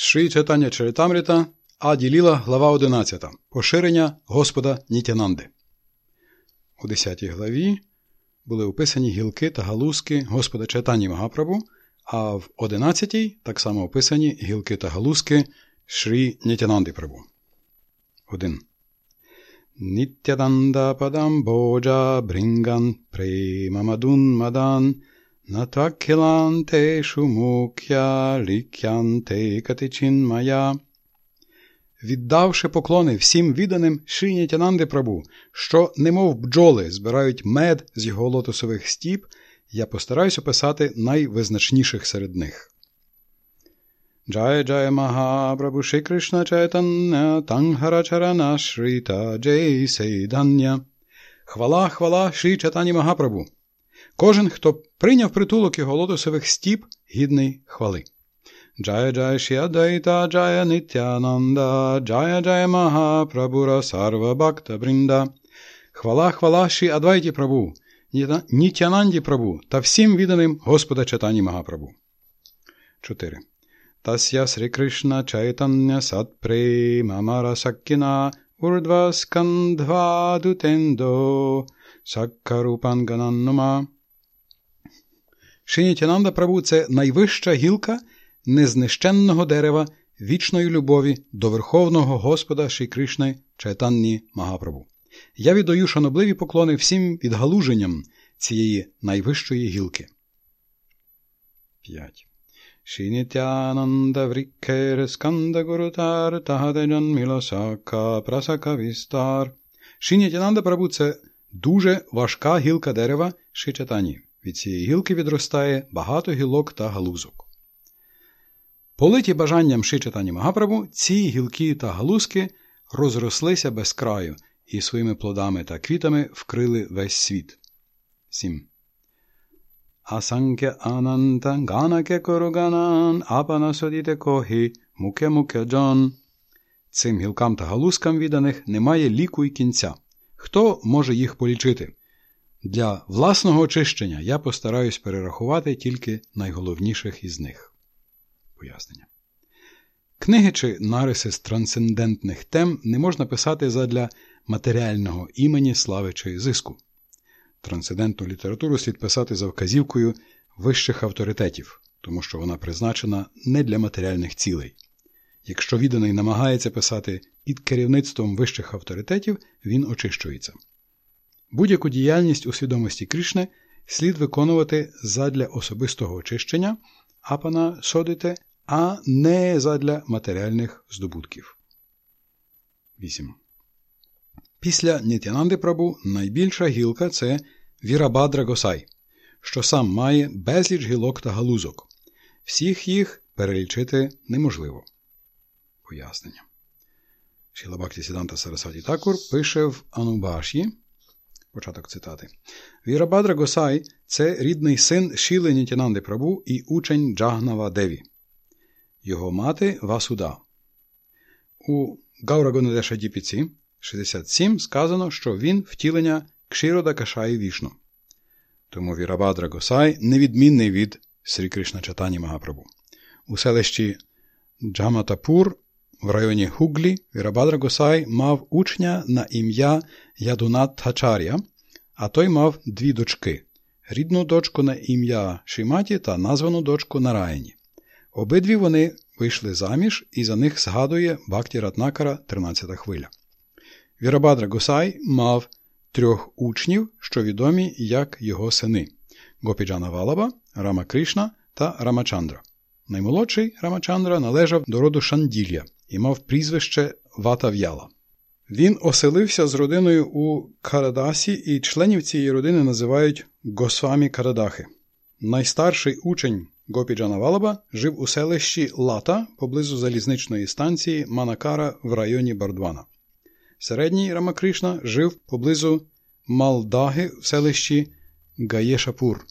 Шрі читання Чаритамріта, Аді Ліла, глава 11. Поширення Господа Нітянанди. У 10 главі були описані гілки та галузки Господа Чайтані Магапрабу, а в 11 так само описані гілки та галузки Шрі Нітянанди Прабу. 1. Нітянанда падам боджа бринган премамадун мадан – Натакіланте шумукя лікянте катичин Віддавши поклони всім відданим Шрінятянанди Прабу, що, немов бджоли, збирають мед з його лотосових стіп, я постараюся писати найвизначніших серед них. Джая Джая Махапрабу Шри Кришна Чайтання Тангара Чарана Джей Сейдання. Хвала, хвала Шрі Чатані Магапрабу. Кожен, хто прийняв притулок його лотосових стіп, гідний хвали. Джая Джая Шрі Адвайта Джая Нитянанда, Джая Джая Махапрабура Сарва Бхакта Бринда. Хвала, хвала Шрі Адвайті Прабу, Нітянанді Прабу та всім відданим Господа Чатані Магапрабу. 4. Тасья Срі Кришна Чайтання Сат-премамара Сакхіна Урдва Скандва Дутендо Саккарупангананнума. Шинітянанда Прабу це найвища гілка незнищенного дерева вічної любові до Верховного Господа Ші Кришни Чайтанні Магапрабу. Я віддаю шанобливі поклони всім відгалуженням цієї найвищої гілки. 5. Шинітянанда вріккер сканда гурутар тахадеджан мілосака прасака вістар. Шинітянанда Прабу це дуже важка гілка дерева Шичатані. Від цієї гілки відростає багато гілок та галузок. Политі бажанням Шичатані Магапрабу, ці гілки та галузки розрослися без краю і своїми плодами та квітами вкрили весь світ. 7. Асанке ананта ганаке коруганан апана содіте кохі муке муке джон. Цим гілкам та галузкам відданих немає ліку і кінця. Хто може їх полічити? Для власного очищення я постараюсь перерахувати тільки найголовніших із них. Пояснення. Книги чи нариси з трансцендентних тем не можна писати задля матеріального імені, слави чи зиску. Трансцендентну літературу слід писати за вказівкою вищих авторитетів, тому що вона призначена не для матеріальних цілей. Якщо відданий намагається писати під керівництвом вищих авторитетів, він очищується. Будь-яку діяльність у свідомості Кришни слід виконувати задля особистого очищення, апана содите, а не задля матеріальних здобутків. 8. Після Нітянанди Прабу найбільша гілка це Вірабадра Госай, що сам має безліч гілок та галузок. Всіх їх перелічити неможливо. Пояснення. Шілабакті Сіданта Сарасваті Такур пише в Анубаші. Початок цитати. Вірабадра Госай це рідний син Шіли Нітянанди Прабу і учень Джагнава Деві. Його мати Васуда. У Гаурагонадеша Діпіці 67 сказано, що він втілення Кширода Кашаї Вішну. Тому Вірабадра Госай невідмінний від Срі Кришна Чатані Магапрабу. У селищі Джаматапур в районі Хуглі Вірабадра Госай мав учня на ім'я Ядунат Тхачар'я, а той мав дві дочки рідну дочку на ім'я Шиматі та названу дочку Нараїні. Обидві вони вийшли заміж, і за них згадує Бакті Ратнакара 13 хвиля. Вірабадра Госай мав трьох учнів, що відомі як його сини Гопіджана Валаба, Рама Кришна та Рамачандра. Наймолодший Рамачандра належав до роду Шанділля і мав прізвище Ватав'яла. Він оселився з родиною у Карадасі, і членів цієї родини називають Госвамі Карадахи. Найстарший учень Гопіджана Валаба жив у селищі Лата поблизу залізничної станції Манакара в районі Бардвана. Середній Рамакришна жив поблизу Малдаги в селищі Гаєшапур.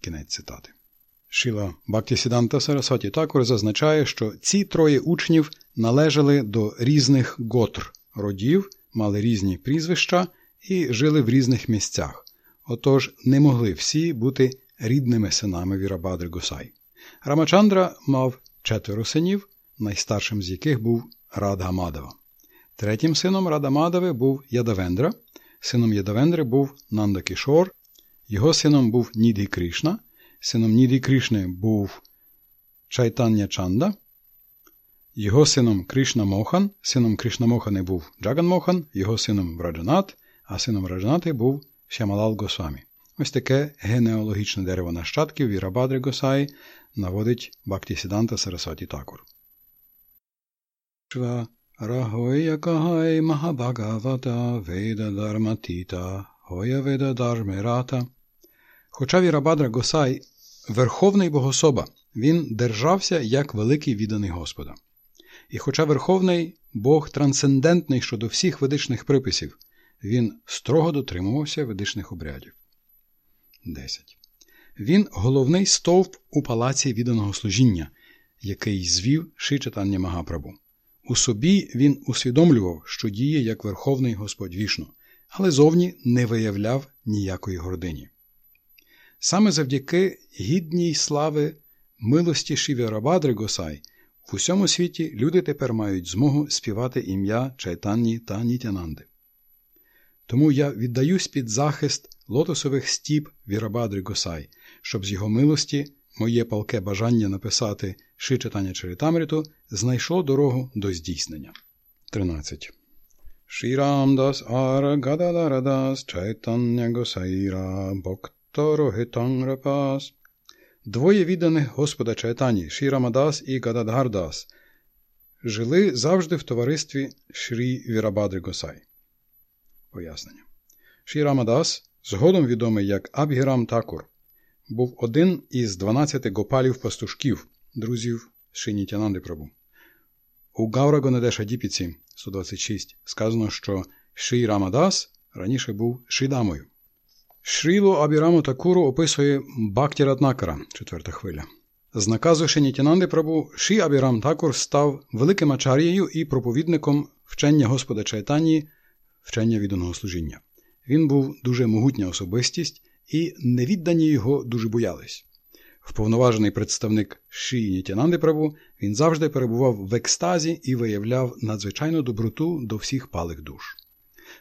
Кінець цитати. Шіла Бактісіданта Сарасваті також зазначає, що ці троє учнів належали до різних готр родів, мали різні прізвища і жили в різних місцях. Отож не могли всі бути рідними синами Вірабадри Гусай. Рамачандра мав четверо синів, найстаршим з яких був Радгамадава. Третім сином Радамадави був Ядавендра, сином Ядавендри бубув Нанда Кішор, його сином був Нідгі Кришна, сином Нідгі Кришни був Чайтання Чанда, його сином Кришна Мохан, сином Кришна Мохани був Джаган Мохан, його сином Враджанат, а сином Враджанати був Шямалал Госвамі. Ось таке генеалогічне дерево нащадків Вірабадри Госаї наводить Бактісіданта Сарасваті Такур. Рагоя Кагай Махабагавата Веда Дарматіта Гоя Веда Дармерата. Хоча Вірабадра Госай верховний богособа, він держався як великий відданий Господа. І хоча Верховний Бог трансцендентний щодо всіх ведичних приписів, він строго дотримувався ведичних обрядів. 10. Він головний стовп у палаці відданого служіння, який звів Шичатання Магапрабу. У собі він усвідомлював, що діє як Верховний Господь вішну, але зовні не виявляв ніякої гордині. Саме завдяки гідній слави милості Шівірабадри Госай в усьому світі люди тепер мають змогу співати ім'я Чайтанні та Нітянанди. Тому я віддаюсь під захист лотосових стіп Вірабадри Госай, щоб з його милості моє палке бажання написати ши читання Чаритамриту знайшло дорогу до здійснення. 13. Шірамдас ара гададарадас чайтання госайра боктарогитанграпас Двоє відданих Господа Чайтані Шірамадас і Гададгардас жили завжди в товаристві Шрі Вірабадри Госай. Пояснення. Шірамадас, згодом відомий як Абгірам Такур, був один із 12 гопалів пастушків, друзів Шинітянанди Прабу. У Гаура Діпіці 126 сказано, що Шрі Рамадас раніше був Шидамою. Шрілу Абіраму Такуру описує Бакті Ратнакара, четверта хвиля. З наказу Шинітянанди Прабу Ші Абірам Такур став великим ачарією і проповідником вчення Господа Чайтанії, вчення відданого служіння. Він був дуже могутня особистість, і невіддані його дуже боялись. Вповноважений представник Ші Нітянанди Прабу, він завжди перебував в екстазі і виявляв надзвичайну доброту до всіх палих душ.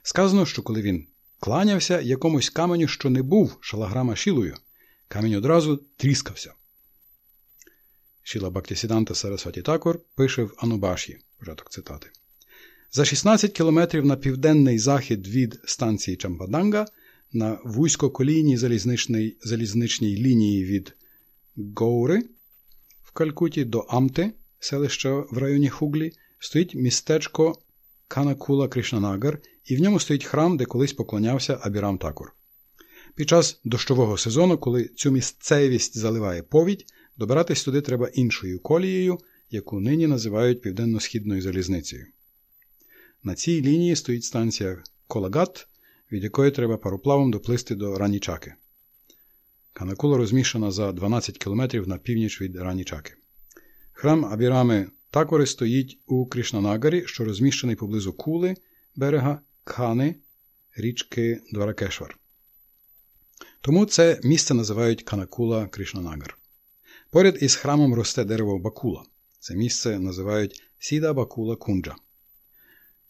Сказано, що коли він кланявся якомусь каменю, що не був шалаграма шілою, камінь одразу тріскався. Шіла Бактісіданта Сарасваті Такор пише в Анубаші, початок цитати. За 16 кілометрів на південний захід від станції Чампаданга на вузькоколійній залізничній, залізничній лінії від Гоури в Калькуті до Амти, селища в районі Хуглі, стоїть містечко Канакула Кришнанагар, і в ньому стоїть храм, де колись поклонявся Абірам Такур. Під час дощового сезону, коли цю місцевість заливає повідь, добиратись туди треба іншою колією, яку нині називають Південно-Східною залізницею. На цій лінії стоїть станція Колагат, від якої треба пароплавом доплисти до Ранічаки. Канакула розміщена за 12 кілометрів на північ від Ранічаки. Храм Абірами Такори стоїть у Кришнанагарі, що розміщений поблизу Кули, берега Кхани, річки Дваракешвар. Тому це місце називають Канакула Кришнанагар. Поряд із храмом росте дерево Бакула. Це місце називають Сіда Бакула Кунджа.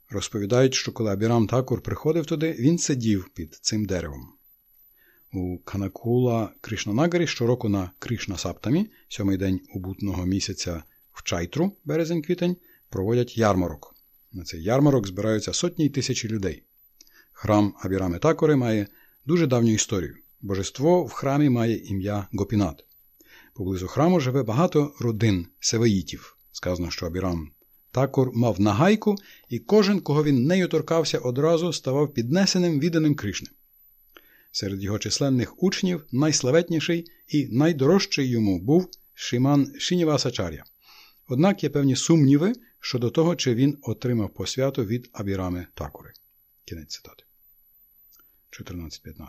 Розповідають, що коли Абірам Такур приходив туди, він сидів під цим деревом. У Канакула Кришнанагарі щороку на Кришна Саптамі, сьомий день убутного місяця в Чайтру, березень-квітень, проводять ярмарок. На цей ярмарок збираються сотні й тисячі людей. Храм Абірами Такори має дуже давню історію. Божество в храмі має ім'я Гопінат. Поблизу храму живе багато родин севаїтів. Сказано, що Абірам Такур мав нагайку, і кожен, кого він нею торкався, одразу ставав піднесеним відданим Кришнем. Серед його численних учнів найславетніший і найдорожчий йому був Шиман Шинівасачар'я. Однак є певні сумніви щодо того, чи він отримав посвяту від Абірами Такури. Кінець цитати. 14.15.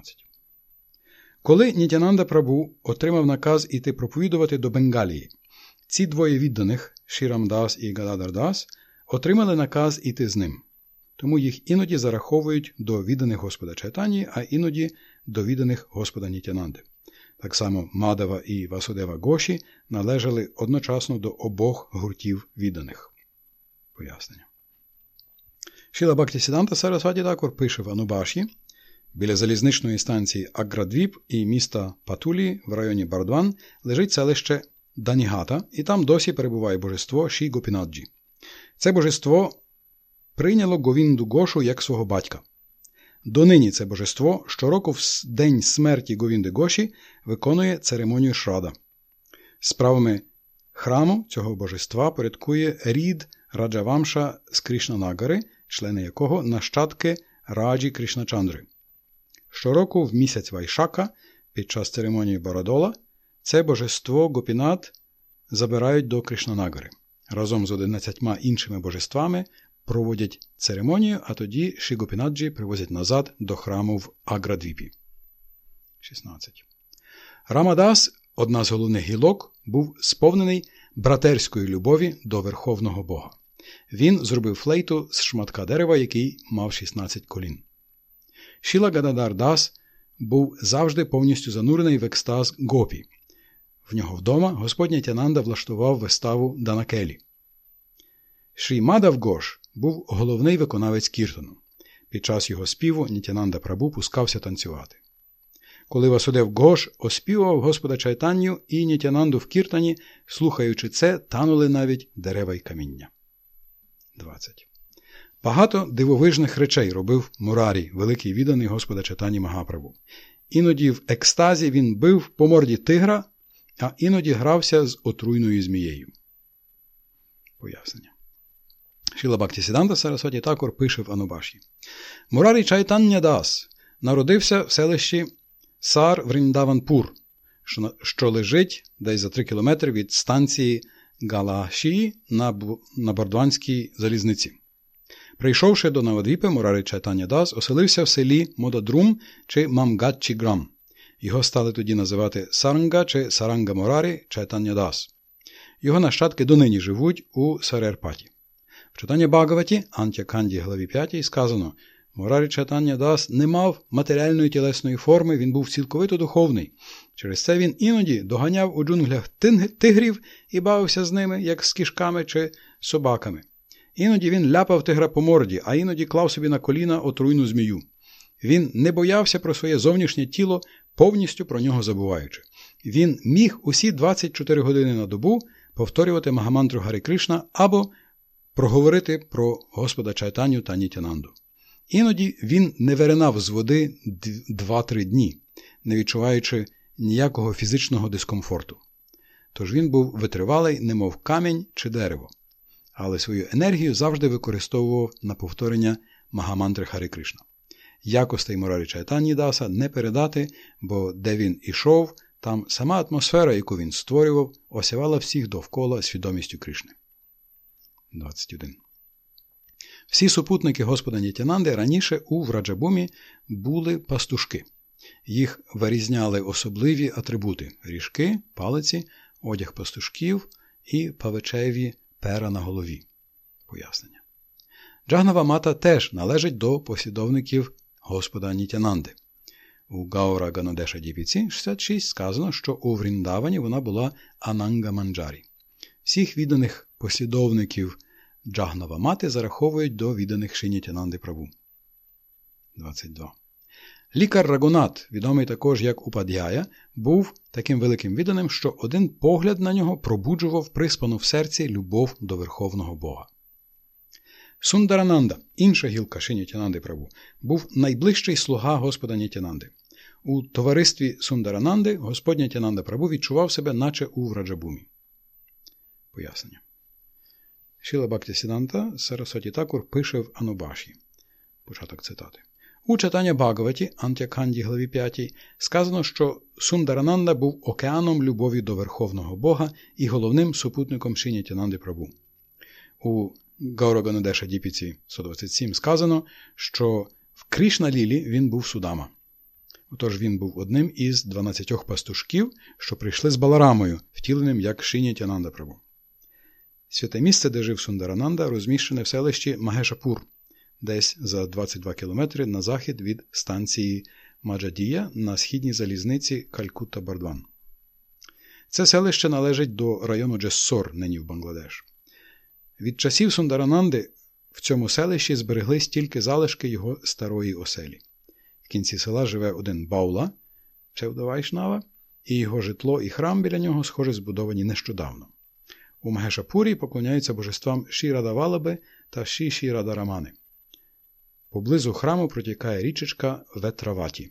Коли Нітянанда Прабу отримав наказ іти проповідувати до Бенгалії, ці двоє відданих Шірамдас і Гададардас отримали наказ іти з ним. Тому їх іноді зараховують до відданих Господа Чайтані, а іноді до відданих Господа Нітянанди. Так само Мадава і Васудева Гоші, належали одночасно до обох гуртів відданих. Пояснення. Шіла Бактісіданта Сарасваті Такор пише в Анубаші біля залізничної станції Аградвіп і міста Патулі в районі Бардван лежить селище Данігата, і там досі перебуває божество Ші Гопінаджі. Це божество прийняло Говінду Гошу як свого батька. Донині це божество щороку в день смерті Говінди Гоші виконує церемонію Шрада. Справами храму цього божества порядкує рід Раджавамша з Кришнанагари, члени якого нащадки Раджі Кришначандри. Щороку в місяць Вайшака під час церемонії Бородола це божество Гопінат забирають до Кришнанагари. Разом з одинадцятьма іншими божествами проводять церемонію, а тоді Шігопінаджі привозять назад до храму в Аградвіпі. 16. Рамадас, одна з головних гілок, був сповнений братерської любові до Верховного Бога. Він зробив флейту з шматка дерева, який мав 16 колін. Шіла Гададар Дас був завжди повністю занурений в екстаз гопі. В нього вдома Господня Тянанда влаштував виставу Данакелі. Шрі Мадав Гош був головний виконавець Кіртону. Під час його співу Нітянанда Прабу пускався танцювати. Коли Васудев Гош оспівував Господа Чайтанню і Нітянанду в Кіртані, слухаючи це, танули навіть дерева й каміння. 20. Багато дивовижних речей робив Мурарі, великий відданий Господа Чайтані Магаправу. Іноді в екстазі він бив по морді тигра, а іноді грався з отруйною змією. Пояснення. Шіла Бактісіданта Сарасваті Такор пише в Анубаші. Мурарі Чайтання Дас народився в селищі Сар Вріндаванпур, що лежить десь за три кілометри від станції Галашії на на Бардванській залізниці. Прийшовши до Навадвіпи, Мурарі Чайтання Дас оселився в селі Модадрум чи Мамгатчіграм. Його стали тоді називати Саранга чи Саранга Морарі Чайтання Дас. Його нащадки донині живуть у Сарерпаті. В читанні Багаваті, Антя Канді, главі 5, сказано: Морарі Чайтання Дас не мав матеріальної тілесної форми, він був цілковито духовний. Через це він іноді доганяв у джунглях тигрів і бавився з ними, як з кішками чи собаками. Іноді він ляпав тигра по морді, а іноді клав собі на коліна отруйну змію. Він не боявся про своє зовнішнє тіло, повністю про нього забуваючи. Він міг усі 24 години на добу повторювати Магамантру Гарі Кришна або проговорити про Господа Чайтаню та Нітянанду. Іноді він не виринав з води 2-3 дні, не відчуваючи ніякого фізичного дискомфорту. Тож він був витривалий, немов камінь чи дерево, але свою енергію завжди використовував на повторення Магамантри Хари Кришна. Якостей Морарі Чайтані Даса не передати, бо де він ішов, там сама атмосфера, яку він створював, осявала всіх довкола свідомістю Кришни. 21. Всі супутники Господа Нітянанди раніше у Враджабумі були пастушки. Їх вирізняли особливі атрибути ріжки, палиці, одяг пастушків і павичеві пера на голові. Пояснення. Джагнава мата теж належить до послідовників Господа Нітянанди. У Гаура Ганодеша Діпіці 66 сказано, що у Вріндавані вона була Ананга Манджарі. Всіх відданих послідовників Джагнава мати зараховують до відданих Шинітянанди праву. 22. Лікар Рагунат, відомий також як Упад'яя, був таким великим відданим, що один погляд на нього пробуджував приспану в серці любов до Верховного Бога. Сундарананда, інша гілка Шинітянанди праву, був найближчий слуга Господа Нітянанди. У товаристві Сундарананди Господня Тянанда Прабу відчував себе, наче у Враджабумі. Пояснення. Шіла Бакті Сіданта Сарасоті Такур пише в Анубаші. Початок цитати. У читання Багаваті, Антяканді, главі 5, сказано, що Сундарананда був океаном любові до Верховного Бога і головним супутником Шинятянанди Прабу. У Гаураганадеша Діпіці 127 сказано, що в Кришна Лілі він був судама. Отож він був одним із 12 пастушків, що прийшли з Баларамою, втіленим як Шинятянанда Прабу. Святе місце, де жив Сундарананда, розміщене в селищі Магешапур, десь за 22 кілометри на захід від станції Маджадія на східній залізниці Калькутта Бардван. Це селище належить до району Джессор, нині в Бангладеш. Від часів Сундарананди в цьому селищі збереглись тільки залишки його старої оселі. В кінці села живе один Баула, псевдовайшнава, і його житло і храм біля нього, схоже, збудовані нещодавно. У Магешапурі поклоняються божествам Шірадавалаби та Шішірадарамани. Поблизу храму протікає річечка Ветраваті.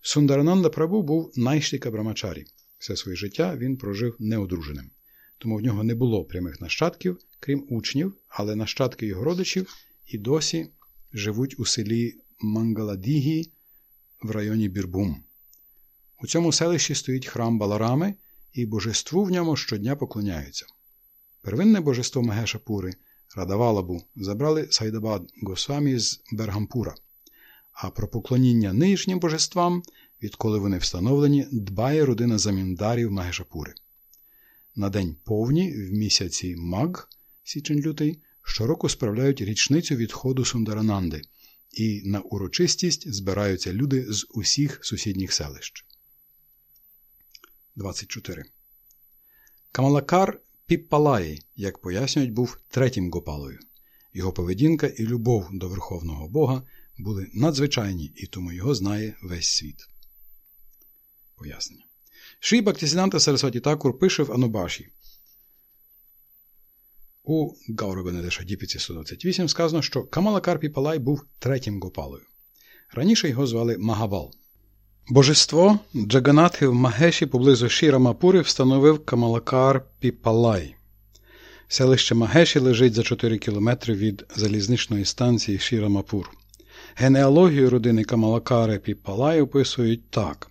Сундарананда Прабу був найштіка Брамачарі. Все своє життя він прожив неодруженим. Тому в нього не було прямих нащадків, крім учнів, але нащадки його родичів і досі живуть у селі Мангаладігі в районі Бірбум. У цьому селищі стоїть храм Баларами, і божеству в ньому щодня поклоняються. Первинне божество Мегешапури Радавалабу забрали Сайдабад Госвамі з Бергампура, а про поклоніння нинішнім божествам, відколи вони встановлені, дбає родина заміндарів Магешапури. На день повні в місяці Маг січень-лютий щороку справляють річницю відходу Сундарананди, і на урочистість збираються люди з усіх сусідніх селищ. 24. Камалакар Піппалаї, як пояснюють, був третім Гопалою. Його поведінка і любов до Верховного Бога були надзвичайні, і тому його знає весь світ. Пояснення. Шрі Бактісіданта Сарасваті Такур пише в Анубаші. У Гаурабенедеша Діпіці 128 сказано, що Камалакар Піпалай був третім Гопалою. Раніше його звали Магавал. Божество Джаганатхи в Магеші поблизу Шіра Мапури встановив Камалакар Піпалай. Селище Магеші лежить за 4 кілометри від залізничної станції Шіра Мапур. Генеалогію родини Камалакари Піпалай описують так: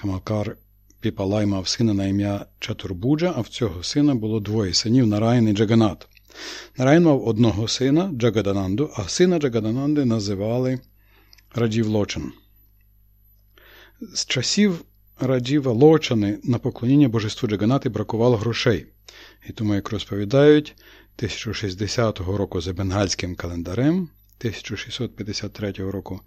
Камалакар Піпалай мав сина на ім'я Чатурбуджа, а в цього сина було двоє синів Нарайн і Джаганат. Нарайн мав одного сина Джагадананду, а сина Джагадананди називали Раджівлочан. З часів Раджіва Лочани на поклоніння божеству Джаганати бракувало грошей, і тому, як розповідають, 1060 року за бенгальським календарем, 1653 року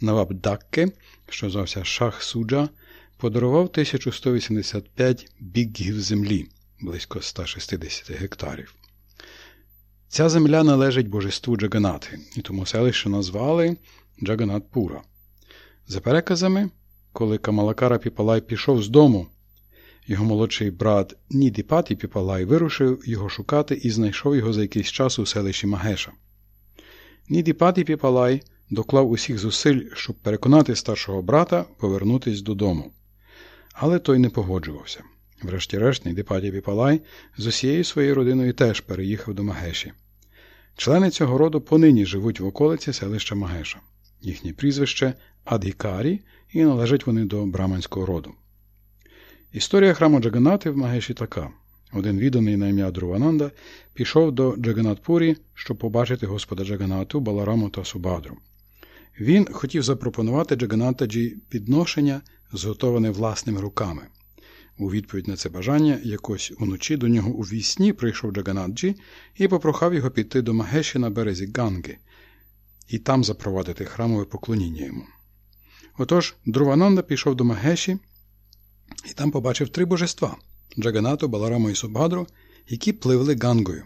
Наваб Дакке, що звався Шах Суджа, подарував 1185 біггів землі близько 160 гектарів. Ця земля належить божеству Джаганати, і тому селище назвали Джаганатпура. За переказами, коли Камалакара Піпалай пішов з дому, його молодший брат Нідіпаті Піпалай вирушив його шукати і знайшов його за якийсь час у селищі Магеша. Нідіпаті Піпалай доклав усіх зусиль, щоб переконати старшого брата повернутися додому. Але той не погоджувався. Врешті-решт, Нідіпаті Піпалай з усією своєю родиною теж переїхав до Магеші. Члени цього роду понині живуть в околиці селища Магеша. Їхнє прізвище Адгікарі, і належать вони до браманського роду. Історія храму Джаганати в Магеші така. Один відданий на ім'я Друвананда пішов до Джаганатпурі, щоб побачити Господа Джаганату, Балараму та Субадру. Він хотів запропонувати Джаганатаджі підношення, зготоване власними руками. У відповідь на це бажання якось уночі до нього у вісні прийшов Джаганаджі і попрохав його піти до Магеші на березі Ганги і там запровадити храмове поклоніння йому. Отож, Друвананда пішов до Магеші і там побачив три божества Джаганату, Балараму і Субгадру, які пливли гангою.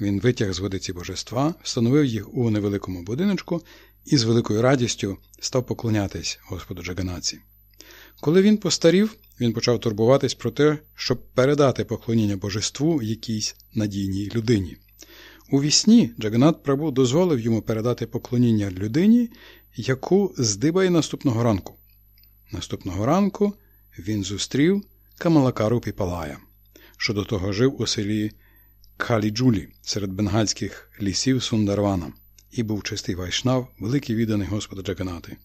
Він витяг з води ці божества, встановив їх у невеликому будиночку і з великою радістю став поклонятись Господу Джаганаці. Коли він постарів, він почав турбуватись про те, щоб передати поклоніння божеству якійсь надійній людині. У вісні Джаганат Прабу дозволив йому передати поклоніння людині, яку здибає наступного ранку. Наступного ранку він зустрів Камалакару Піпалая, що до того жив у селі Кхаліджулі серед бенгальських лісів Сундарвана, і був чистий вайшнав, великий відданий Господа Джаганати.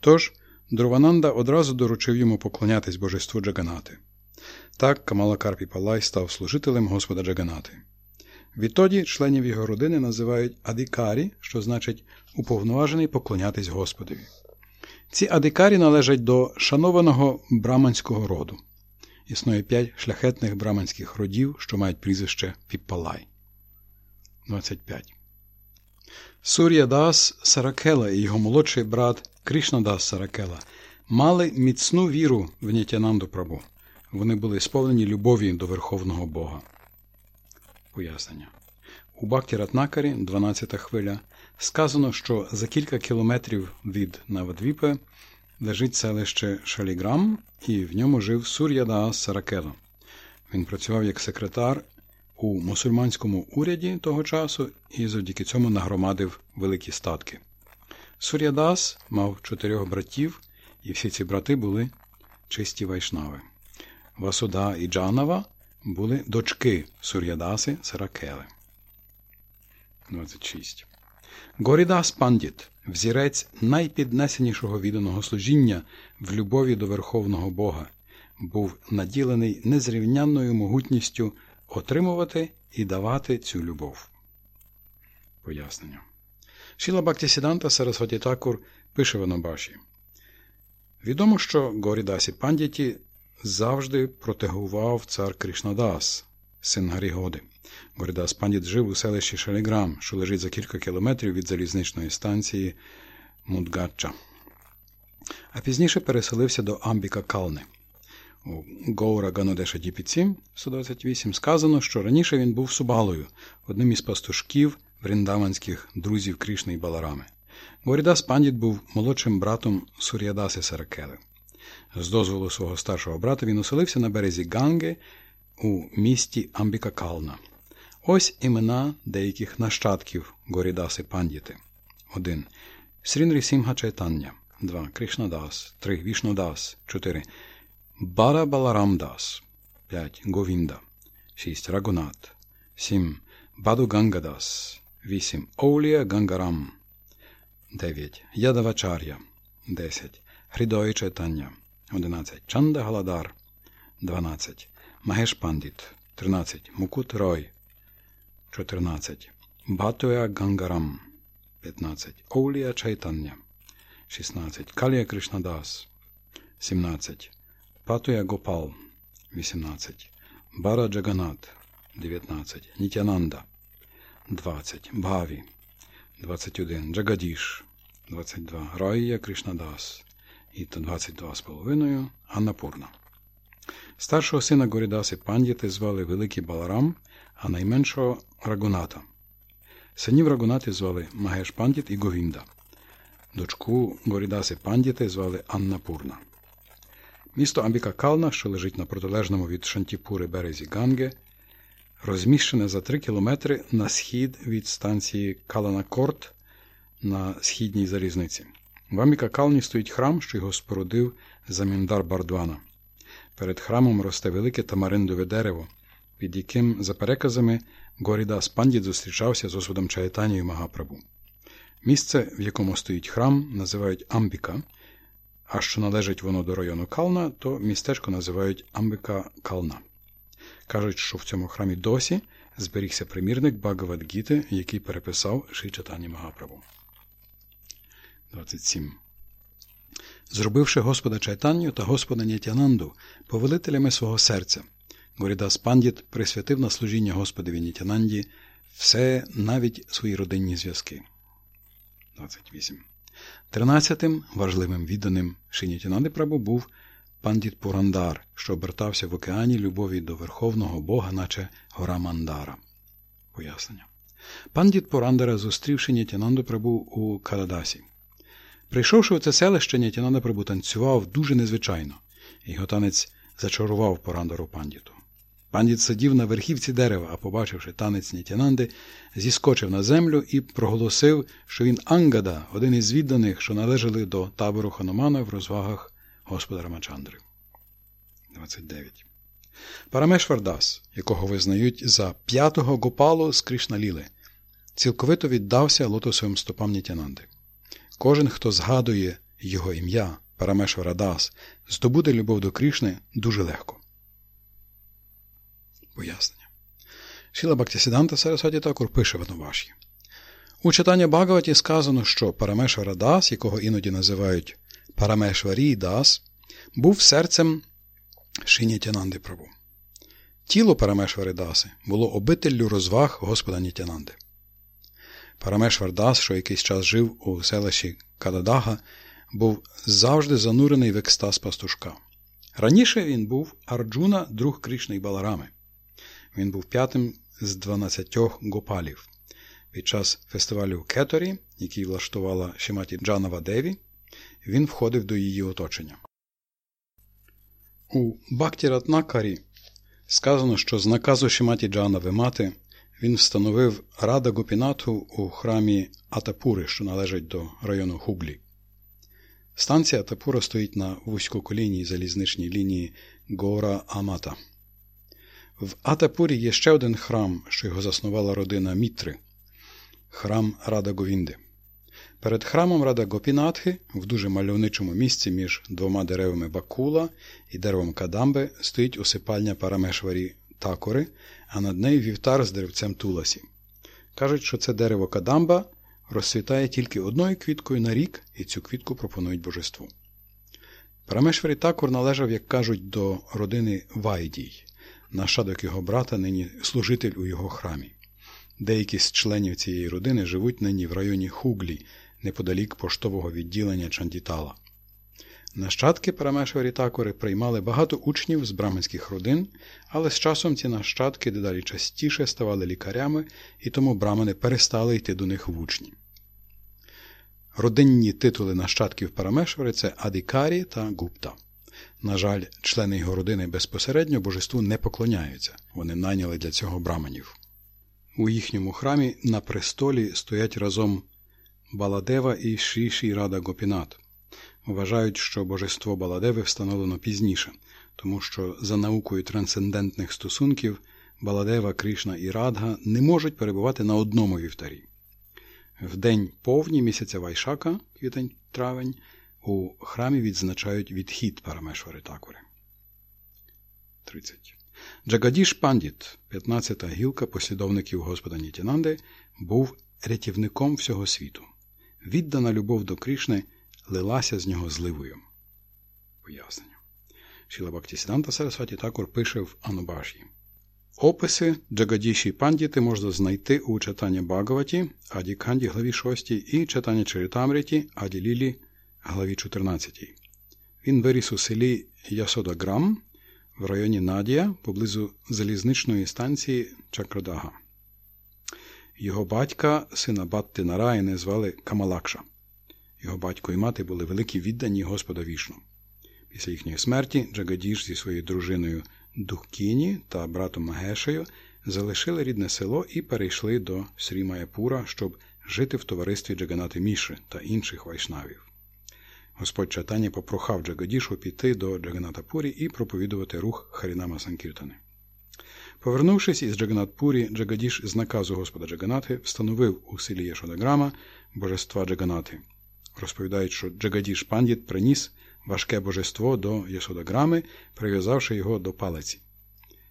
Тож, Друвананда одразу доручив йому поклонятись божеству Джаганати. Так Камалакар Піпалай став служителем Господа Джаганати. Відтоді членів його родини називають адикарі, що значить уповноважений поклонятись Господові. Ці адикарі належать до шанованого браманського роду. Існує п'ять шляхетних браманських родів, що мають прізвище Піппалай. 25. Сур'я Дас Саракела і його молодший брат Кришнадас Саракела мали міцну віру в Нітянанду Прабу. Вони були сповнені любові до Верховного Бога. Пояснення. У Бакті Ратнакарі, 12 хвиля, сказано, що за кілька кілометрів від Навадвіпи лежить селище Шаліграм, і в ньому жив Сур'ядаас Саракела. Він працював як секретар у мусульманському уряді того часу і завдяки цьому нагромадив великі статки. Сур'ядас мав чотирьох братів, і всі ці брати були чисті вайшнави. Васуда і Джанава були дочки Сур'ядаси Саракели. 26. Горідас Пандіт взірець найпіднесенішого відданого служіння в любові до Верховного Бога, був наділений незрівнянною могутністю отримувати і давати цю любов. Пояснення. Шіла Бактісіданта Сарасваті Такур пише в Анабаші. Відомо, що Горідасі Пандіті завжди протегував цар Кришнадас, син Гарігоди. Горідас Пандіт жив у селищі Шаліграм, що лежить за кілька кілометрів від залізничної станції Мудгачча. А пізніше переселився до Амбіка Кални. У Гоура Ганодеша Діпіці 128 сказано, що раніше він був Субалою, одним із пастушків вріндаванських друзів Крішни і Баларами. Горідас Пандіт був молодшим братом Сур'ядаси Саракели. З дозволу свого старшого брата він оселився на березі Ганги у місті Амбіка Кална. Ось імена деяких нащадків Горідаси Пандіти. 1. Срінрі Сімга Чайтання. 2. Кришнадас. 3. Вішнудас. 4. Бара Баларамдас. 5. Говінда. 6. Рагунат. 7. Баду Гангадас. 8. Оулія Гангарам. 9. Ядавачар'я. 10. Хридої Чайтання. 11. Чанда Галадар. 12. Магеш Пандіт. 13. Мукут Рой. 14. Батуя Гангарам. 15. Оулія Чайтання. 16. Калія Кришнадас. 17. Патуя Гопал. 18. Бара Джаганат. 19. Нітянанда. 20. Бхаві. 21. Джагадіш. 22. Рая Кришнадас. І 22 з половиною Аннапурна. Старшого сина Горідаси Пандіти звали Великий Баларам, а найменшого Рагуната. Синів Рагунати звали Магеш Пандіт і Говінда. Дочку Горідаси Пандіти звали Анна Пурна. Місто Амбіка Кална, що лежить на протилежному від Шантіпури березі Ганги, розміщене за 3 кілометри на схід від станції Каланакорт на східній залізниці. В Амбіка Калні стоїть храм, що його спорудив Заміндар Бардвана. Перед храмом росте велике тамариндове дерево, під яким, за переказами, Горідас Пандіт зустрічався з Осводом Чаєтанією Магапрабу. Місце, в якому стоїть храм, називають Амбіка, а що належить воно до району Кална, то містечко називають Амбіка Кална. Кажуть, що в цьому храмі досі зберігся примірник Багавадгіти, який переписав Шичатані Магапрабу. 27. Зробивши Господа Чайтанню та Господа Нітянанду повелителями свого серця, Горідас Пандіт присвятив на служіння Господові Нітянанді все навіть свої родинні зв'язки. 28. Тринадцятим важливим відданим Шинітянанди Прабу був пандіт Пурандар, що обертався в океані любові до Верховного Бога, наче гора Мандара. Пояснення. Пандіт Пурандара зустрів Шинітянанду Прабу у Каладасі. Прийшовши у це селище, Нітянанда Прабу танцював дуже незвичайно, його танець зачарував Пурандару пандіту. Пандіт сидів на верхівці дерева, а побачивши танець Нітянанди, зіскочив на землю і проголосив, що він Ангада, один із відданих, що належали до табору Ханумана в розвагах Господа Рамачандри. 29. Парамешвардас, якого визнають за п'ятого гопалу з Кришналіли, цілковито віддався лотосовим стопам Нітянанди. Кожен, хто згадує його ім'я, Парамешварадас, здобуде любов до Кришни дуже легко. Пояснення. Шіла Бактісіданта Сарасваті Такур пише в Ануваші. У читанні Багаваті сказано, що Парамешвара Дас, якого іноді називають Парамешварі Дас, був серцем Шрі Нітянанди Прабу. Тіло Парамешвари Даси було обителлю розваг Господа Нітянанди. Парамешвар Дас, що якийсь час жив у селищі Кададага, був завжди занурений в екстаз пастушка. Раніше він був Арджуна, друг Крішни Баларами. Він був п'ятим з дванадцятьох гопалів. Під час фестивалю Кеторі, який влаштувала Шиматі Джанова Деві, він входив до її оточення. У Бактіратнакарі сказано, що з наказу Шиматі Джанови мати він встановив Рада Гопінату у храмі Атапури, що належить до району Хуглі. Станція Атапура стоїть на вузькоколійній залізничній лінії Гора Амата. В Атапурі є ще один храм, що його заснувала родина Мітри храм Рада Говінди. Перед храмом Рада Гопінатхи в дуже мальовничому місці між двома деревами Бакула і деревом Кадамби стоїть усипальня Парамешварі Такори, а над нею вівтар з деревцем Туласі. Кажуть, що це дерево Кадамба розцвітає тільки одною квіткою на рік, і цю квітку пропонують божеству. Парамешварі Такур належав, як кажуть, до родини Вайдій, нащадок його брата, нині служитель у його храмі. Деякі з членів цієї родини живуть нині в районі Хуглі, неподалік поштового відділення Чандітала. Нащадки Парамешварі Такори приймали багато учнів з браманських родин, але з часом ці нащадки дедалі частіше ставали лікарями, і тому брамани перестали йти до них в учні. Родинні титули нащадків Парамешвари це Адикарі та Гупта. На жаль, члени його родини безпосередньо божеству не поклоняються, вони найняли для цього браманів. У їхньому храмі на престолі стоять разом Баладева і Шрі Рада Гопінат. Вважають, що божество Баладеви встановлено пізніше, тому що за наукою трансцендентних стосунків Баладева, Кришна і Радга не можуть перебувати на одному вівтарі. В день повні місяця Вайшака, квітень травень, у храмі відзначають відхід Парамешвари Такури. 30. Джагадіш Пандіт, 15-та гілка послідовників Господа Нітянанди, був рятівником всього світу. Віддана любов до Крішни лилася з нього зливою. Пояснення. Шіла Бактісіданта Сарасваті Такур пише в Анубаші. Описи Джагадіші Пандіти можна знайти у читанні Багаваті, Аді Канді, главі 6 і читанні Чарітамріті, Аді Лілі, главі 14. Він виріс у селі Ясодаграм в районі Надія поблизу залізничної станції Чакрадага. Його батька, сина Батти Нараїни, звали Камалакша. Його батько і мати були великі віддані Господа вішну. Після їхньої смерті Джагадіш зі своєю дружиною Духкіні та братом Магешею залишили рідне село і перейшли до Срімаяпура, щоб жити в товаристві Джаганати Міши та інших вайшнавів. Господь Чатані попрохав Джагадішу піти до Джаганатапурі і проповідувати рух Харінама Санкіртани. Повернувшись із Джаганатпурі, Джагадіш з наказу Господа Джаганати встановив у селі Єшодаграма божества Джаганати. Розповідають, що Джагадіш Пандіт приніс важке божество до Єшодаграми, прив'язавши його до палиці.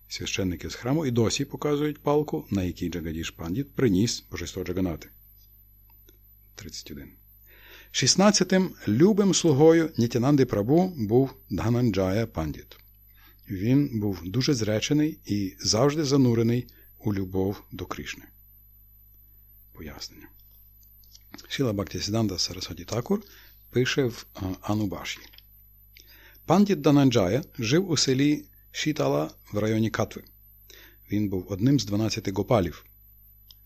Священники з храму і досі показують палку, на якій Джагадіш Пандіт приніс божество Джаганати. 31. Шістнадцятим любим слугою Нітянанди Прабу був Дгананджая Пандіт. Він був дуже зречений і завжди занурений у любов до Кришни. Пояснення. Шіла Бактісіданда Сарасваті Такур пише в Анубаші. Пандіт Дананджая жив у селі Шітала в районі Катви. Він був одним з 12 гопалів.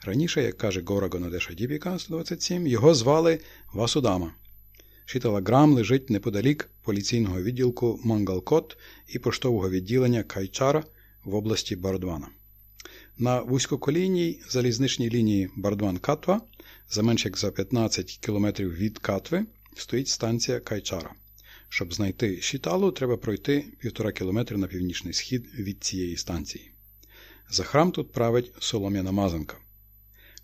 Раніше, як каже Гора Гонадеша Дібіка 127, його звали Васудама. Шітала Грам лежить неподалік поліційного відділку Мангалкот і поштового відділення Кайчара в області Бардвана. На вузькоколійній залізничній лінії Бардван-Катва, за менш як за 15 кілометрів від Катви, стоїть станція Кайчара. Щоб знайти Шіталу, треба пройти півтора кілометри на північний схід від цієї станції. За храм тут править солом'яна мазанка.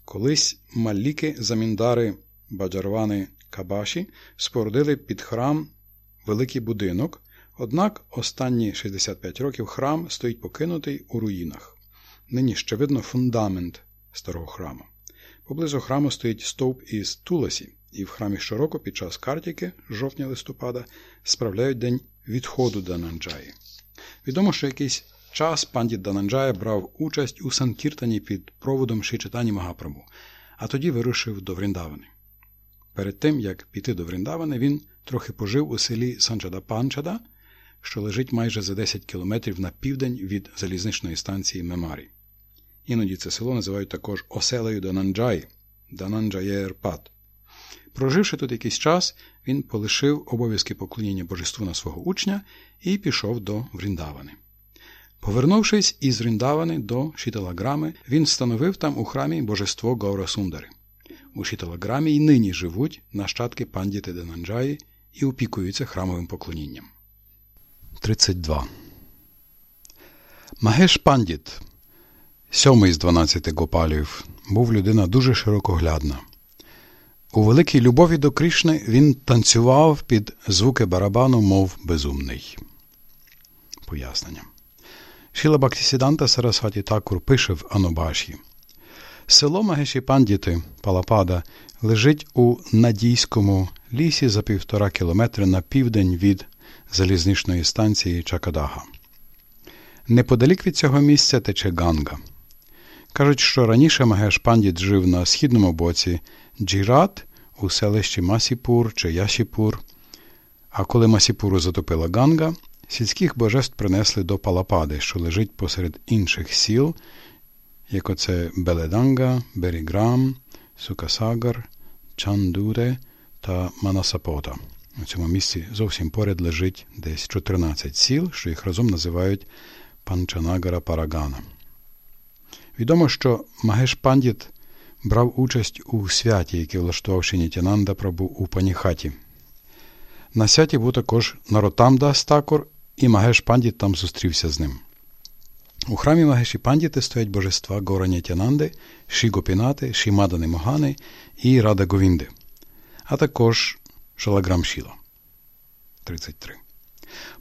Колись маліки заміндари Баджарвани Кабаші спорудили під храм великий будинок, однак останні 65 років храм стоїть покинутий у руїнах. Нині ще видно фундамент старого храму. Поблизу храму стоїть стовп із Туласі, і в храмі щороку під час картіки жовтня-листопада справляють день відходу Дананджаї. Відомо, що якийсь час пандіт Дананджая брав участь у Санкіртані під проводом Шичатані Магапрабу, а тоді вирушив до Вріндавани. Перед тим, як піти до Вріндавани, він трохи пожив у селі Санчада-Панчада, що лежить майже за 10 кілометрів на південь від залізничної станції Мемарі. Іноді це село називають також оселею Дананджаї Дананджаєрпат. Проживши тут якийсь час, він полишив обов'язки поклоніння божеству на свого учня і пішов до Вріндавани. Повернувшись із Вріндавани до Шіталаграми, він встановив там у храмі божество Гаура Сундари. У Шіталаграмі й нині живуть нащадки пандіти Денанджаї і опікуються храмовим поклонінням. 32. Магеш Пандіт, сьомий з дванадцяти гопалів, був людина дуже широкоглядна. У великій любові до Кришни він танцював під звуки барабану, мов безумний. Пояснення. Шіла Бактісіданта Сарасваті Такур пише в Анубаші. Село Магеші Пандіти Палапада лежить у Надійському лісі за півтора кілометри на південь від залізничної станції Чакадага. Неподалік від цього місця тече Ганга. Кажуть, що раніше Магеш Пандіт жив на східному боці Джірат у селищі Масіпур чи Яшіпур. А коли Масіпуру затопила Ганга, сільських божеств принесли до Палапади, що лежить посеред інших сіл, як оце Беледанга, Беріграм, Сукасагар, Чандуре та Манасапота. У цьому місці зовсім поряд лежить десь 14 сіл, що їх разом називають Панчанагара Парагана. Відомо, що Магеш Пандіт брав участь у святі, яке влаштував Шинітянанда Прабу у Паніхаті. На святі був також Наротамда Стакур, і Магеш Пандіт там зустрівся з ним. У храмі Магеші Пандіти стоять божества Горанятянанди, Шігопінати, Шімадани Могани і Рада Говінди, а також Шалаграм Шіла. 33.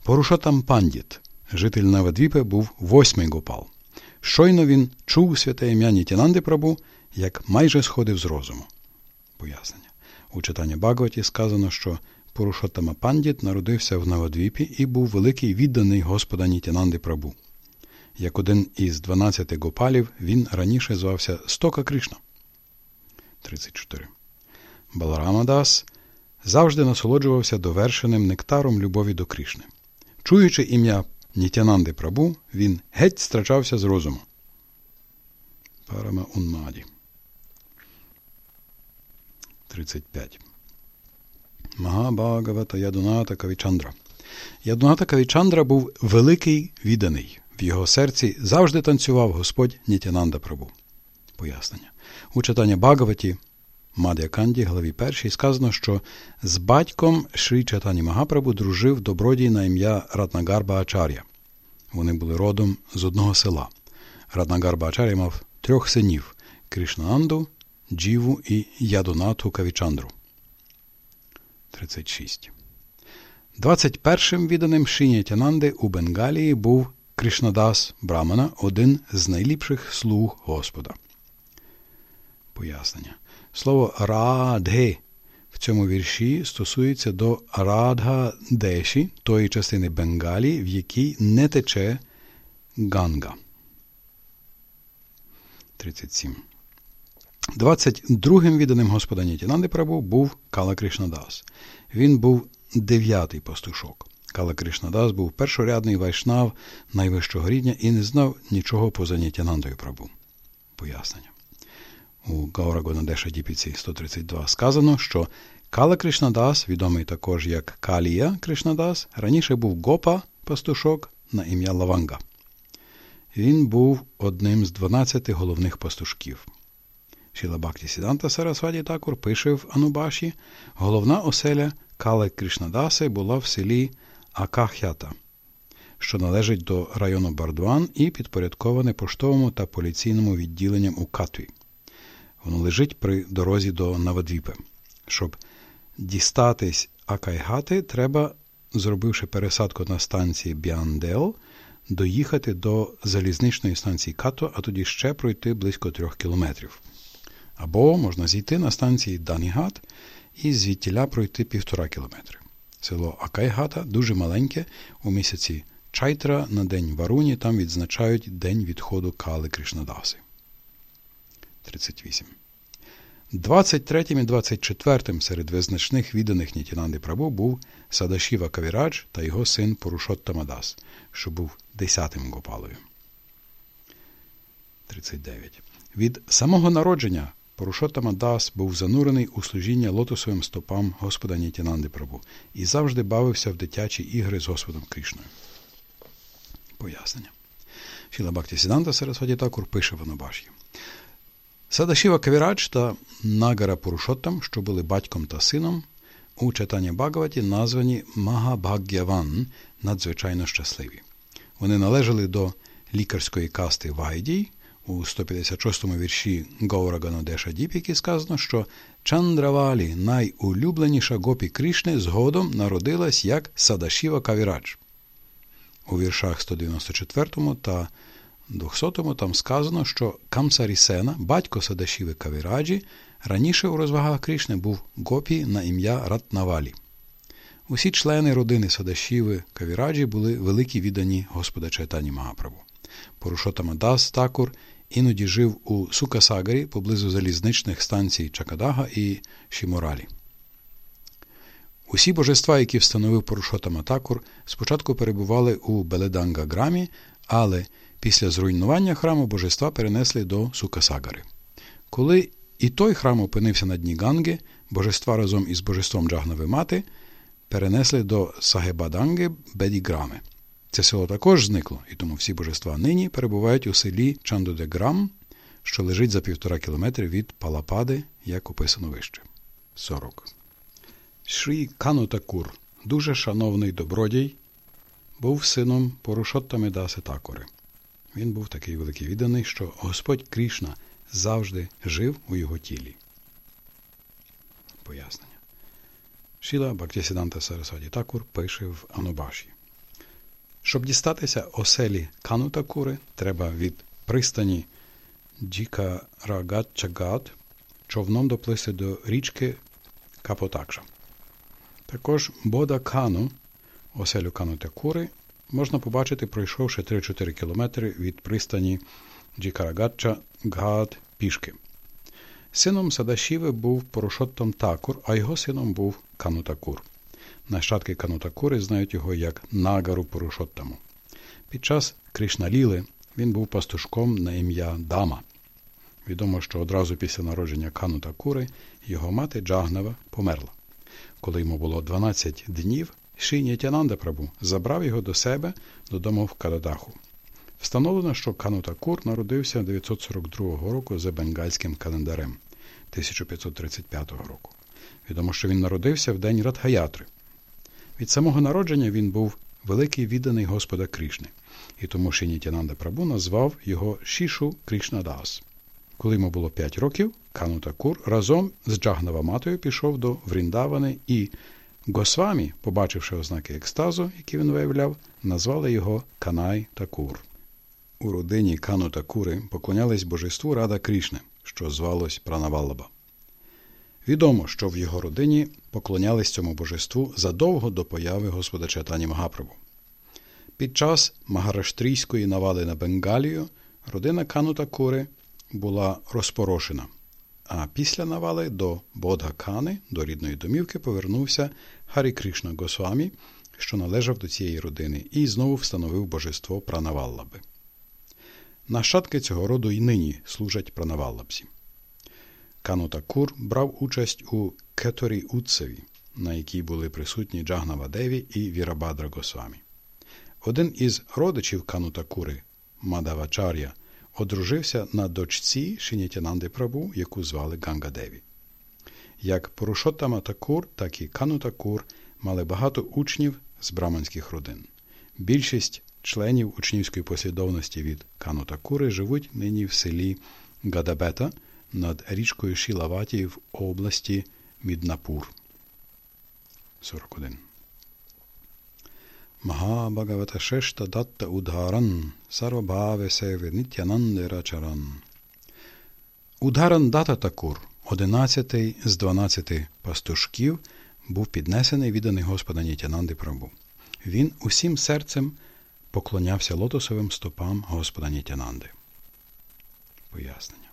Порушотам Пандіт, житель Навадвіпи, був восьмий гопал. Щойно він чув святе ім'я Нітянанди Прабу, як майже сходив з розуму. Пояснення. У читанні Багаваті сказано, що Порушотама Пандіт народився в Навадвіпі і був великий відданий Господа Нітянанди Прабу. Як один із 12 гопалів, він раніше звався Стока Кришна. 34. Баларамадас завжди насолоджувався довершеним нектаром любові до Кришни. Чуючи ім'я Нітянанди Прабу, він геть страчався з розуму. Парама Унмаді. 35. Магабагавата Ядуната Кавічандра. Ядуната Кавічандра був великий відданий. В його серці завжди танцював Господь Нітянанда Прабу. Пояснення. У читанні Багаваті Мадя Канді, главі 1, сказано, що з батьком Шрі Чатані Магапрабу дружив добродій на ім'я Ратнагарба Ачар'я. Вони були родом з одного села. Ратнагарба Ачар'я мав трьох синів Кришнаанду, Джіву і Ядунату Кавічандру. 36. 21-м відданим Шинятянанди у Бенгалії був Кришнадас Брамана, один з найліпших слуг Господа. Пояснення. Слово радhe в цьому вірші стосується до Радха Деші, тої частини Бенгалі, в якій не тече Ганга. 37. 22-м відданим Господа Нітянанди Прабу був Кала Кришнадас. Він був дев'ятий пастушок. Кала Кришнадас був першорядний вайшнав найвищого рівня і не знав нічого поза Нітянандою Прабу. Пояснення. У Гаура Гонадеша Діпіці 132 сказано, що Кала Кришнадас, відомий також як Калія Кришнадас, раніше був Гопа пастушок на ім'я Лаванга. Він був одним з 12 головних пастушків. Шіла Бакті Сіданта Сарасваді Такур пише в Анубаші, головна оселя Кали Кришнадаси була в селі Акахята, що належить до району Бардуан і підпорядковане поштовому та поліційному відділенням у Катві. Воно лежить при дорозі до Навадвіпи. Щоб дістатись Акайгати, треба, зробивши пересадку на станції Біандел, доїхати до залізничної станції Като, а тоді ще пройти близько трьох кілометрів. Або можна зійти на станції Данігат і звідтіля пройти півтора кілометри. Село Акайгата дуже маленьке, у місяці Чайтра на день Варуні там відзначають День відходу Кали Кришнадаси. 38. 23 і 24 серед визначних відданих Нітянанди Прабу був Садашіва Кавірадж та його син Порушот Тамадас, що був 10-тим Гопалою. 39. Від самого народження Порушотама Дас був занурений у служіння лотосовим стопам Господа Нітянанди Прабу і завжди бавився в дитячі ігри з Господом Крішною. Пояснення. Шіла Бхакті Сіданта Сарасваті Такур пише в Анубаші. Садашіва Кавірадж та Нагара Пурушоттам, що були батьком та сином, у читанні Багаваті названі Магабхаг'яван надзвичайно щасливі. Вони належали до лікарської касти Вайдій, у 156-му вірші Гаурагана Деша Діпіки сказано, що Чандравалі, найулюбленіша гопі Крішни, згодом народилась як Садашіва Кавірадж. У віршах 194 та 200 там сказано, що Камсарісена, батько Садашіви Кавіраджі, раніше у розвагах Крішни був гопі на ім'я Ратнавалі. Усі члени родини Садашіви Кавіраджі були великі віддані Господа Чайтані Магаправу. Порушотама Дас Такур іноді жив у Сукасагарі поблизу залізничних станцій Чакадага і Шіморалі. Усі божества, які встановив Порушотама Такур, спочатку перебували у Беледанга-грамі, але після зруйнування храму божества перенесли до Сукасагари. Коли і той храм опинився на дні Ганги, божества разом із божеством Джагнави Мати перенесли до Сагебаданги Бедіграми. Це село також зникло, і тому всі божества нині перебувають у селі Чандодеграм, що лежить за півтора кілометри від Палапади, як описано вище. 40. Шрі Канутакур, дуже шановний добродій, був сином Порушоттами Даси Такори. Він був такий великий відданий, що Господь Крішна завжди жив у його тілі. Пояснення. Шіла Бактісіданта Сарасваді Такур пише в Анубаші. Щоб дістатися оселі Канутакури, треба від пристані Джіка Рагат-Чагат човном доплисти до річки Капотакша. Також Бода Кану, оселю Канутакури, можна побачити, пройшовши 3-4 кілометри від пристані Джікарагатча Гад пішки. Сином Садашіви був Порошоттом Такур, а його сином був Канутакур. Нащадки Канутакури знають його як Нагару Порушоттаму. Під час Кришналіли він був пастушком на ім'я Дама. Відомо, що одразу після народження Канутакури його мати Джагнава померла. Коли йому було 12 днів, Шийнятянанда Прабу забрав його до себе додому в Кададаху. Встановлено, що Канутакур народився 942 року за бенгальським календарем 1535 року. Відомо, що він народився в день Радгаятри. Від самого народження він був великий відданий Господа Крішни, і тому Шинітянанда Прабу назвав його Шішу Крішнадас. Коли йому було 5 років, Канутакур разом з Джагнаваматою пішов до Вріндавани і Госвамі, побачивши ознаки екстазу, які він виявляв, назвали його Канай Такур. У родині Кану Такури поклонялись божеству Рада Крішне, що звалось Пранавалаба. Відомо, що в його родині поклонялись цьому божеству задовго до появи Господа Чайтані Магаправу. Під час Магараштрійської навали на Бенгалію родина Кану Такури була розпорошена, а після навали до Бодгакани, до рідної домівки, повернувся Харі Кришна Госвамі, що належав до цієї родини, і знову встановив божество Пранаваллаби. Нащадки цього роду й нині служать Пранаваллабсі. Канутакур брав участь у Кеторі Уцеві, на якій були присутні Джагнава Деві і Вірабадра Госвамі. Один із родичів Канутакури, Мадавачар'я, одружився на дочці Шинітянанди Прабу, яку звали Гангадеві. Як Порушоттама Такур, так і Канутакур мали багато учнів з браманських родин. Більшість членів учнівської послідовності від Канутакури живуть нині в селі Гадабета над річкою Шілаваті в області Міднапур. 41. Шешта Датта Удгаран Сарвабhavе Севе Нітянанде Рачаран. Удгаран Дата Такур, одинадцятий з дванадцяти пастушків, був піднесений відданий Господа Нітянанди Прабу. Він усім серцем поклонявся лотосовим стопам Господа Нітянанди. Пояснення.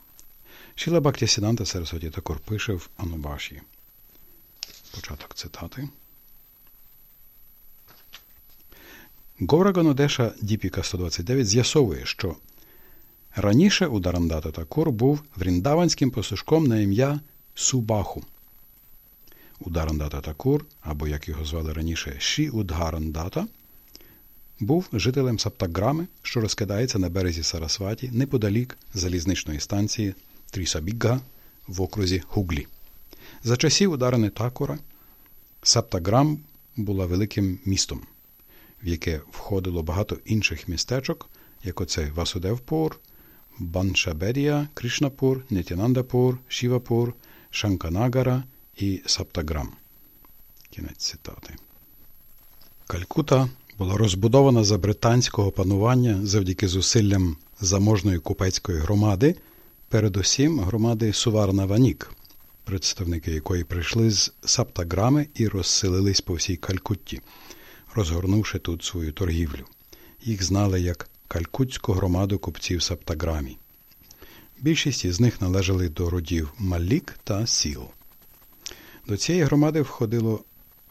Шіла Бактісіданта Сарасоті також пише в Анубаші. Початок цитати. Гора Ганодеша Діпіка 129 з'ясовує, що раніше у Дарандата Такур був вріндаванським посушком на ім'я Субаху. Ударандата Такур, або як його звали раніше Ші Удгарандата, був жителем Саптаграми, що розкидається на березі Сарасваті неподалік залізничної станції Трісабігга в окрузі Хуглі. За часів ударини Такура Саптаграм була великим містом, в яке входило багато інших містечок, як оце Васудевпур, Баншаберія, Кришнапур, Нетянандапур, Шівапур, Шанканагара і Саптаграм. Кінець цитати. Калькута була розбудована за британського панування завдяки зусиллям заможної купецької громади, передусім громади Суварна Ванік, представники якої прийшли з Саптаграми і розселились по всій Калькутті, розгорнувши тут свою торгівлю. Їх знали як Калькутську громаду купців Саптаграмі. Більшість із них належали до родів Малік та Сіл. До цієї громади входило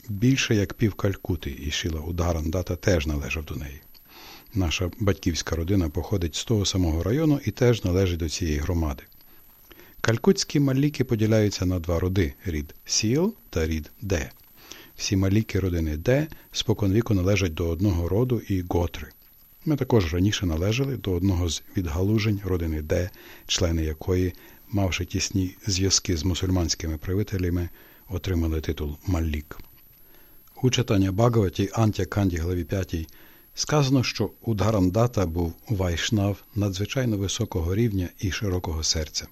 більше як пів Калькути, і Шіла Ударандата теж належав до неї. Наша батьківська родина походить з того самого району і теж належить до цієї громади. Калькутські маліки поділяються на два роди рід Сіл та рід Де. Всі маліки родини Де споконвіку належать до одного роду і Готри. Ми також раніше належали до одного з відгалужень родини Де, члени якої, мавши тісні зв'язки з мусульманськими правителями, отримали титул Маллік. У читання Багаваті Антя Канді главі 5 сказано, що Удгарандата був вайшнав надзвичайно високого рівня і широкого серця.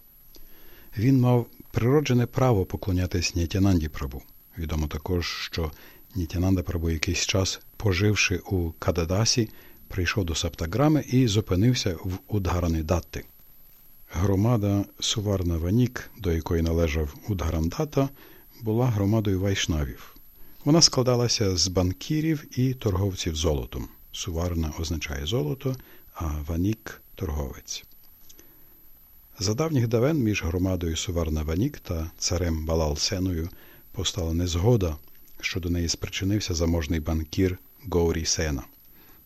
Він мав природжене право поклонятись Нітянанді Прабу. Відомо також, що Нітянанда Прабу якийсь час, поживши у Кададасі, прийшов до Саптаграми і зупинився в Удгарана Датти. Громада Суварна Ванік, до якої належав Удгарандата, була громадою вайшнавів. Вона складалася з банкірів і торговців золотом. Суварна означає золото, а Ванік торговець. За давніх давен між громадою Суварна Ванік та царем Балалсеною постала незгода, що до неї спричинився заможний банкір Гоурі Сена.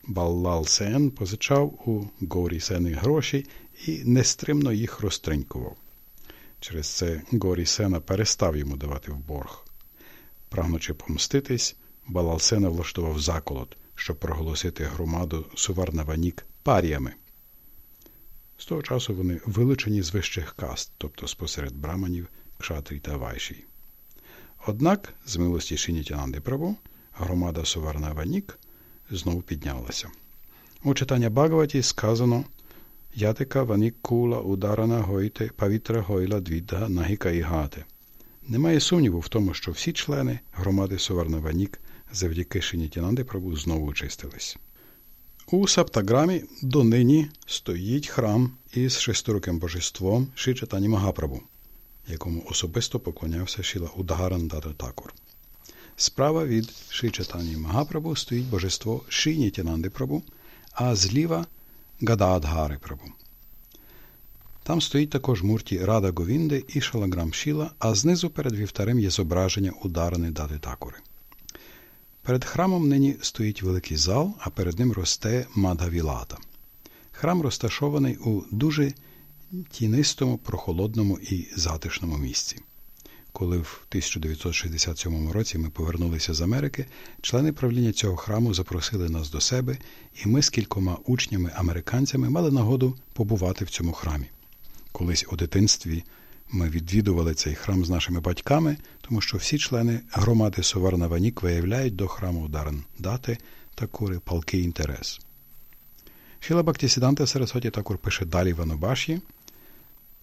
Баллал Сен позичав у Горі Сени гроші і нестримно їх розтринькував. Через це Горі Сена перестав йому давати в борг. Прагнучи помститись, Балал Сена влаштував заколот, щоб проголосити громаду Суварнаванік паріями. З того часу вони вилучені з вищих каст, тобто спосеред браманів, кшатрі та вайші. Однак, з милості Шинітянанди Прабу, громада Суварнаванік – знову піднялася. У читання Багаваті сказано Ятика ванікула ударана гойте павітра гойла двідда нагіка і гате. Немає сумніву в тому, що всі члени громади Суварна-Ванік завдяки Шинітянанди Прабу знову очистились. У Саптаграмі донині стоїть храм із шестируким божеством Шичатані Магапрабу, якому особисто поклонявся Шіла Удагаран Дата Такур. Справа від Ши Чатані Магапрабу стоїть божество Ши Нітянанди Прабу, а зліва Гадаадгари Прабу. Там стоїть також мурті Рада Говінди і Шалаграм Шіла, а знизу перед вівтарем є зображення ударини Дати. Перед храмом нині стоїть великий зал, а перед ним росте Мадгавілата. Храм розташований у дуже тінистому, прохолодному і затишному місці. Коли в 1967 році ми повернулися з Америки, члени правління цього храму запросили нас до себе, і ми з кількома учнями-американцями мали нагоду побувати в цьому храмі. Колись у дитинстві ми відвідували цей храм з нашими батьками, тому що всі члени громади Соварна Ванік виявляють до храму Дарен дати такури палкий інтерес. Бактісіданте Сарасоті також пише далі в Анубаші,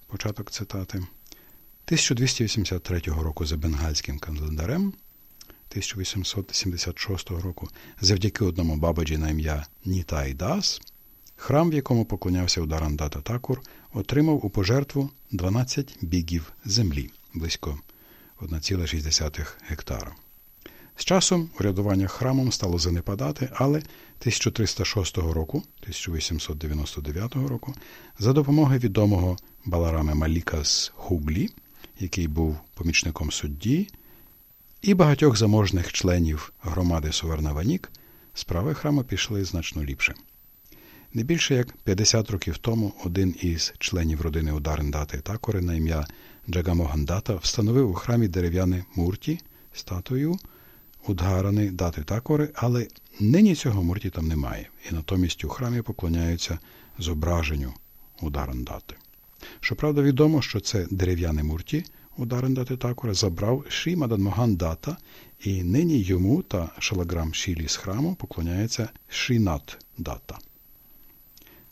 початок цитати. 1283 року за бенгальським календарем, 1876 року завдяки одному бабаджі на ім'я Нітай Дас, храм, в якому поклонявся Ударандата Такур, отримав у пожертву 12 бігів землі близько 1,6 гектара. З часом урядування храмом стало занепадати, але 1306 року, 1899 року, за допомогою відомого Баларами Маліка з Хуглі, який був помічником судді, і багатьох заможних членів громади Сувернаванік, справи храму пішли значно ліпше. Не більше як 50 років тому один із членів родини Ударендати Такори на ім'я Джагамогандата встановив у храмі дерев'яне мурті статую Удгарани дати Такори, але нині цього мурті там немає, і натомість у храмі поклоняються зображенню Ударендати. Щоправда, відомо, що це дерев'яне мурті Ударендати Такора забрав Ші Маданмоган Дата, і нині йому та шалаграм Шілі з храму поклоняється Шінат Дата.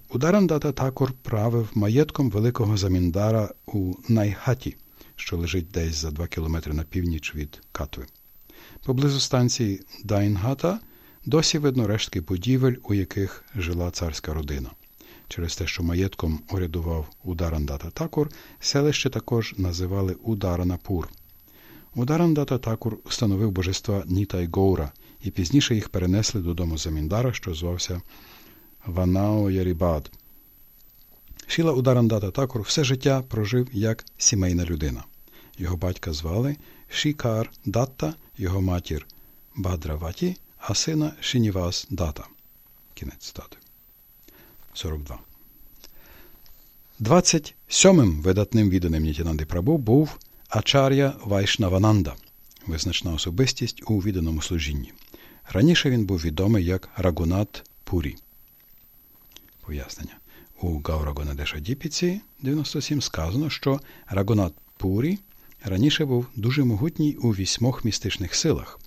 Ударандата Такур правив маєтком великого заміндара у Найхаті, що лежить десь за два кілометри на північ від Катви. Поблизу станції Дайнгата досі видно рештки будівель, у яких жила царська родина. Через те, що маєтком урядував Ударандата Такур, селище також називали Ударанапур. Ударандата Такур встановив божества Ніта Гоура, і пізніше їх перенесли додому заміндара, що звався Ванао Ярібад. Шіла Ударандата Такур все життя прожив як сімейна людина. Його батька звали Шікар Датта, його матір Бадраваті, а сина Шинівас Дата. Кінець стати. 42. 27-м видатним відданим Нітянанди Прабу був Ачар'я Вайшнавананда, визначна особистість у відданому служінні. Раніше він був відомий як Рагунат Пурі. Пояснення. У Гаурагонадеша Діпіці 97 сказано, що Рагунат Пурі раніше був дуже могутній у вісьмох містичних силах.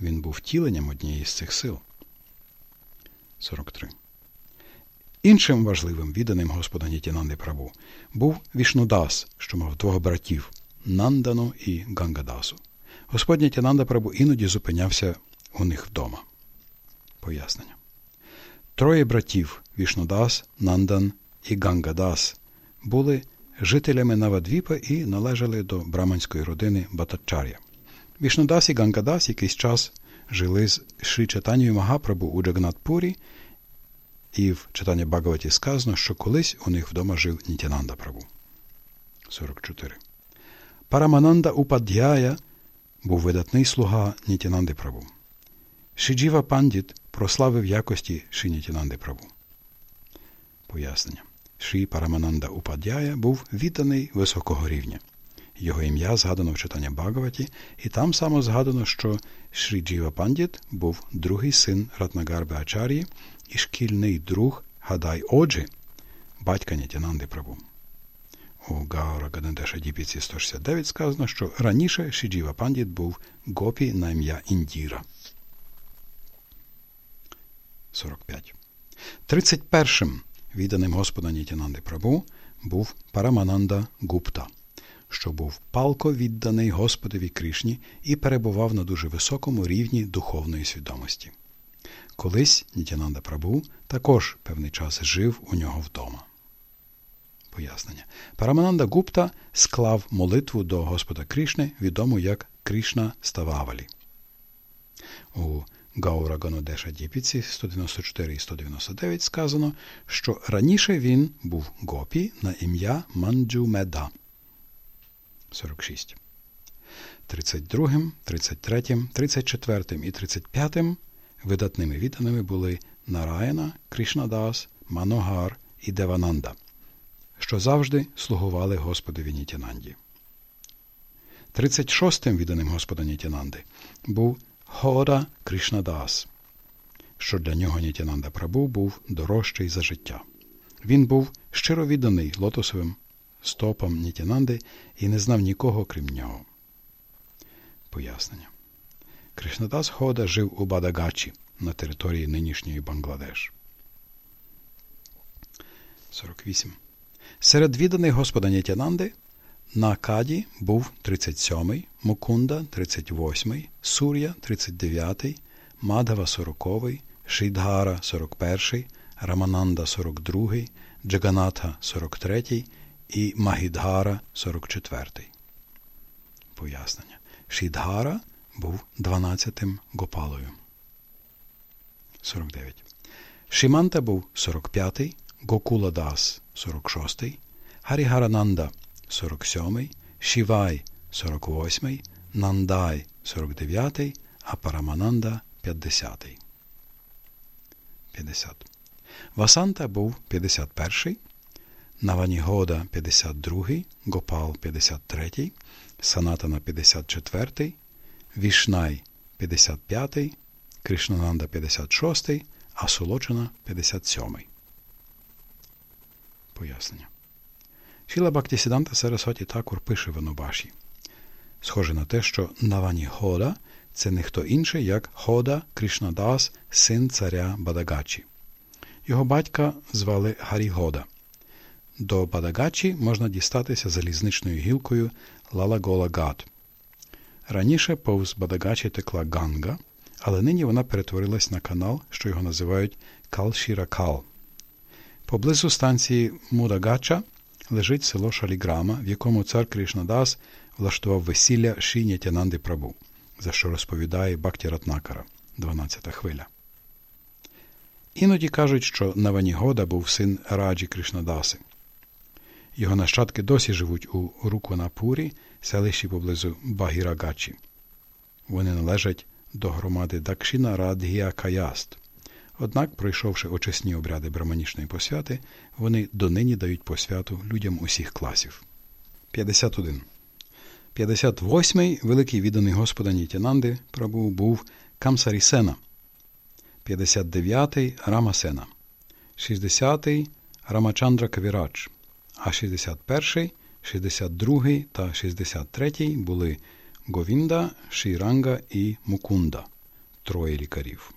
Він був втіленням однієї з цих сил. 43. Іншим важливим відданим Господа Нітянанди Прабу був Вішнудас, що мав двох братів Нандану і Гангадасу. Господь Нітянанда Прабу іноді зупинявся у них вдома. Пояснення. Троє братів Вішнудас, Нандан і Гангадас були жителями Навадвіпа і належали до браманської родини Батачар'я. Вішнудас і Гангадас якийсь час жили з Шрі Чатанією Магапрабу у Джагнатпурі, і в читанні Багаваті сказано, що колись у них вдома жив Нітянанда Прабу. 44. Парамананда Упад'яя був видатний слуга Нітянанди Прабу. Шиджіва Пандіт прославив якості Шинітянанди Прабу. Пояснення. Ші Парамананда Упадяя був відданий високого рівня. Його ім'я згадано в читанні Багаваті, і там само згадано, що Шрі Джіва Пандіт був другий син Ратнагарби Ачар'ї і шкільний друг Гадай Оджі, батька Нітянанди Прабу. У Гаура Гадандеша Діпіці 169 сказано, що раніше Шіджіва Пандіт був гопі на ім'я Індіра. 45. 31-м відданим Господа Нітянанди Прабу був Парамананда Гупта, що був палко відданий Господові Кришні і перебував на дуже високому рівні духовної свідомості. Колись Нітянанда Прабу також певний час жив у нього вдома. Пояснення. Парамананда Гупта склав молитву до Господа Кришни, відому як Кришна Стававалі. У Гаура Ганодеша Діпіці 194 і 199 сказано, що раніше він був гопі на ім'я Манджу Меда. 46. 32, 33, 34 і 35 видатними відданими були Нараяна, Кришнадас, Маногар і Девананда, що завжди слугували Господові Нітянанді. 36-м відданим Господа Нітянанди був Хора Кришнадас, що для нього Нітянанда Прабу був дорожчий за життя. Він був щиро відданий лотосовим стопам Нітянанди і не знав нікого, крім нього. Пояснення. Кришнадас Хода жив у Бадагачі на території нинішньої Бангладеш. 48. Серед відданих Господа Нітянанди на Каді був 37-й, Мукунда 38-й, Сур'я 39-й, Мадгава 40-й, Шидгара 41-й, Рамананда 42-й, Джаганатха 43-й і Магідгара 44-й. Пояснення. Шидгара був 12-тим Гопалою. 49. Шиманта був 45-й, Гокула Дас 46-й, Гарігарананда 47, Шівай 48-й, Нандай 49, а Парамананда 50-й. 50. Васанта був 51-й, Наванігода 52, й Гопал 53, й Санатана 54, Вішнай 55, Кришнананда 56, а Солочина 57. Пояснення. Шіла Бактісіданта Сарасоті Такур пише в Анубаші. Схоже на те, що Навані Хода це не хто інший, як Хода Кришнадас, син царя Бадагачі. Його батька звали Гарігода. До Бадагачі можна дістатися залізничною гілкою Лалагола-Гат. Раніше повз Бадагачі текла Ганга, але нині вона перетворилась на канал, що його називають Кал-Шіра-Кал. Поблизу станції Мудагача лежить село Шаліграма, в якому цар Кришнадас влаштував весілля Ші Тянанди Прабу, за що розповідає Бакті Ратнакара, 12 хвиля. Іноді кажуть, що Наванігода був син Раджі Кришнадаси. Його нащадки досі живуть у Рукунапурі, селищі поблизу Багірагачі. Вони належать до громади Дакшіна Радгія Каяст. Однак, пройшовши очисні обряди браманічної посвяти, вони донині дають посвяту людям усіх класів. 51. 58-й великий відданий Господа Нітянанди Прабу був Камсарісена. 59-й Рамасена. 60-й Рамачандра Кавірач. А 61-й, 62-й та 63-й були Говінда, Шіранга і Мукунда троє лікарів.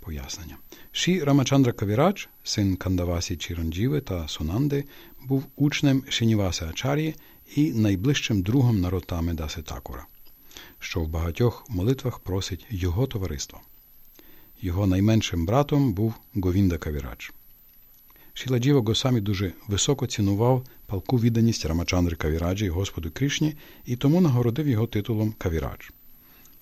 Пояснення. Ші Рамачандра Кавірач, син Кандавасі Чіранджіви та Сунанди, був учнем Шиніваси Ачар'ї і найближчим другом Наротами Даси Такура, що в багатьох молитвах просить його товариство. Його найменшим братом був Говінда Кавірач. Шіладжіва Госамі дуже високо цінував палку відданість Рамачандри Кавіраджі Господу Кришні і тому нагородив його титулом Кавірадж.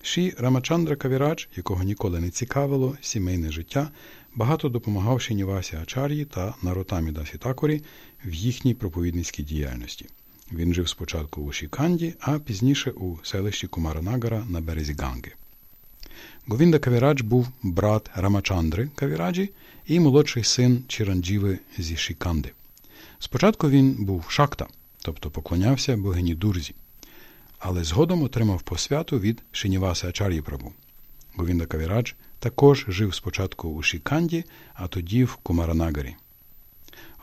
Ші Рамачандра Кавірадж, якого ніколи не цікавило сімейне життя, багато допомагав Шинівасі Ачар'ї та Наротамі Дасі Такорі в їхній проповідницькій діяльності. Він жив спочатку у Шіканді, а пізніше у селищі Кумаранагара на березі Ганги. Говінда Кавірадж був брат Рамачандри Кавіраджі і молодший син Чіранджіви зі Шіканди. Спочатку він був шакта, тобто поклонявся богині Дурзі, але згодом отримав посвяту від Шиніваса Ачар'ї Прабу. Говінда Кавірадж також жив спочатку у Шіканді, а тоді в Кумаранагарі.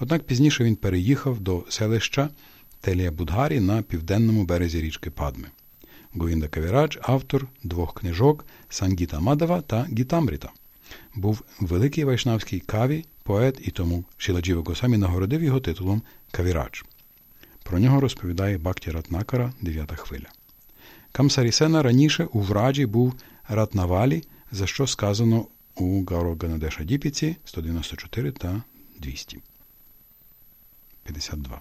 Однак пізніше він переїхав до селища Телія Будгарі на південному березі річки Падми. Говінда Кавірадж – автор двох книжок Сангіта Мадава та Гітамріта. Був великий вайшнавський каві, поет і тому Шіладжіва Госамі нагородив його титулом Кавірадж. Про нього розповідає Бакті Ратнакара, 9 хвиля. Камсарісена раніше у враджі був Ратнавалі, за що сказано у Гароганадеша Діпіці 194 та 200. 52.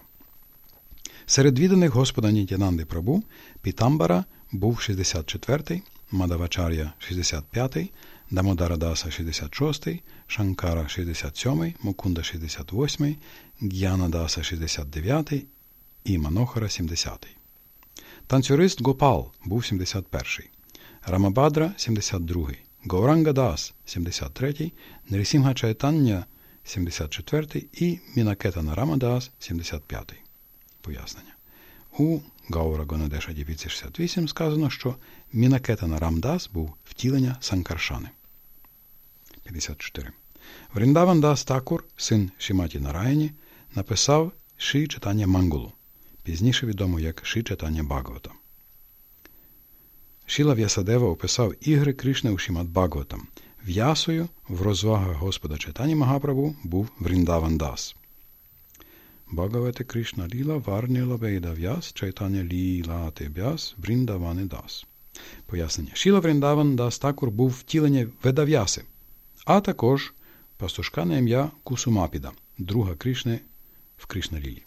Серед відданих Господа Нітянанди Прабу Пітамбара був 64-й, Мадавачар'я 65-й, Дамодарадаса 66-й, Шанкара 67-й, Мукунда 68-й, Г'янадаса 69-й і Манохара 70-й. Танцюрист Гопал був 71-й, Рамабадра 72-й, Гауранга Дас 73-й, Нерісімга Чайтання 74-й і Мінакетана Рамадас 75-й. Пояснення. У Гаура Гонадеша Дівіці 68 сказано, що Мінакетана Рамдас був втілення Санкаршани. 54. Вріндаван Дас Такур, син Шіматі Нараяні, написав Ши читання Мангулу, пізніше відомо як Ши читання Багавата. Шіла В'ясадева описав ігри Кришни у Шімат Багаватам. В'ясою в розвагах Господа читання Магаправу був Вріндаван Дас. Bhagavate Krishna Lila Varnila Veda Vyas Chaitanya Lila Тебяс Вріндавани Дас. Пояснення. Шіла Вріндаван Дас Такур був втілення Ведав'яси, а також пастушка на ім'я Кусумапіда, друга Кришни в Кришна Лілі.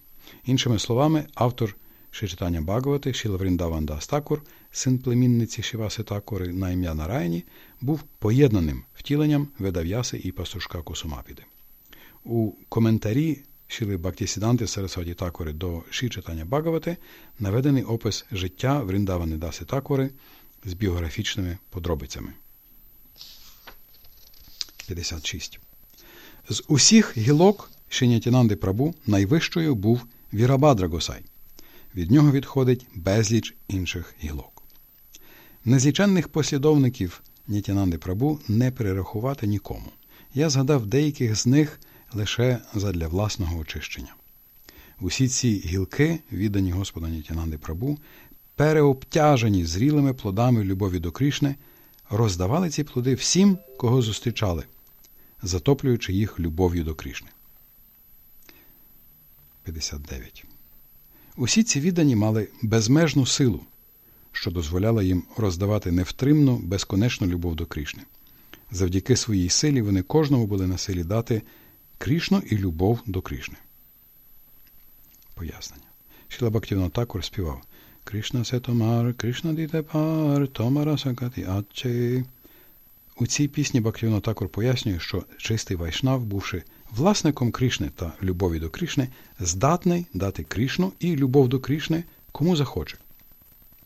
Іншими словами, автор Шичитання Багавати Шіла Вріндаван Дас син племінниці Шиваси Такури на ім'я Нараяні, був поєднаним втіленням Ведав'яси і пастушка Кусумапіди. У коментарі Шіли Бактісіданти Сарасваді Такори до Ші читання Багавати наведений опис життя Вріндавани Даси Такори з біографічними подробицями. 56. З усіх гілок Шинятінанди Прабу найвищою був Вірабадра Госай. Від нього відходить безліч інших гілок. Незліченних послідовників Нітянанди Прабу не перерахувати нікому. Я згадав деяких з них лише задля власного очищення. Усі ці гілки, віддані Господа Нітянанди Прабу, переобтяжені зрілими плодами любові до Крішни, роздавали ці плоди всім, кого зустрічали, затоплюючи їх любов'ю до Крішни. 59. Усі ці віддані мали безмежну силу, що дозволяла їм роздавати невтримну, безконечну любов до Крішни. Завдяки своїй силі вони кожному були на силі дати Крішну і любов до Крішни. Пояснення. Шіла Бактівна також співав Кришна се томар, Кришна дітепар, томара сакати атче. У цій пісні Бактівна також пояснює, що чистий Вайшнав, бувши власником Крішни та любові до Крішни, здатний дати Крішну і любов до Крішни кому захоче.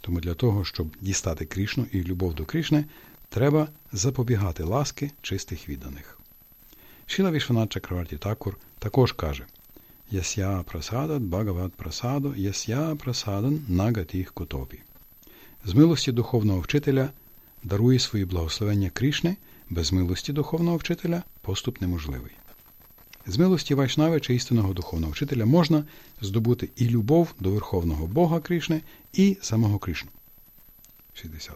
Тому для того, щоб дістати Крішну і любов до Крішни, треба запобігати ласки чистих відданих. Шіла Вішванат Чакраварті Такур також каже Ясya прасадат Бхагават прасадо, ясya прасадан нагатіх кутопі. З милості духовного вчителя дарує свої благословення Крішни, без милості духовного вчителя поступ неможливий. З милості Вайшнави чи істинного духовного вчителя можна здобути і любов до Верховного Бога Крішни, і самого Кришну. 60.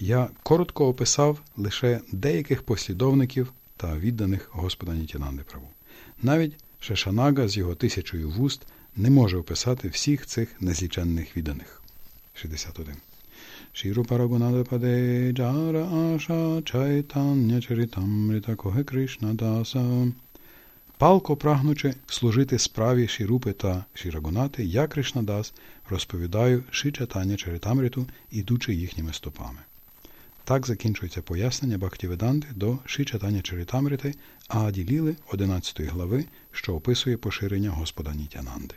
Я коротко описав лише деяких послідовників та відданих Господа Нітянанди Праву. Навіть Шешанага з його тисячою вуст не може описати всіх цих незліченних відданих. 61. Паде Джара Аша Чайтання Чаритамрита Коге Кришна Даса. Палко прагнучи служити справі Шірупи та Шірагунати, я Кришнадас розповідаю Шичатання Чаритамриту, ідучи їхніми стопами. Так закінчується пояснення Бхактіведанти до Шичатання Чаритамрити, а Аділіли 11 глави, що описує поширення Господа Нітянанди.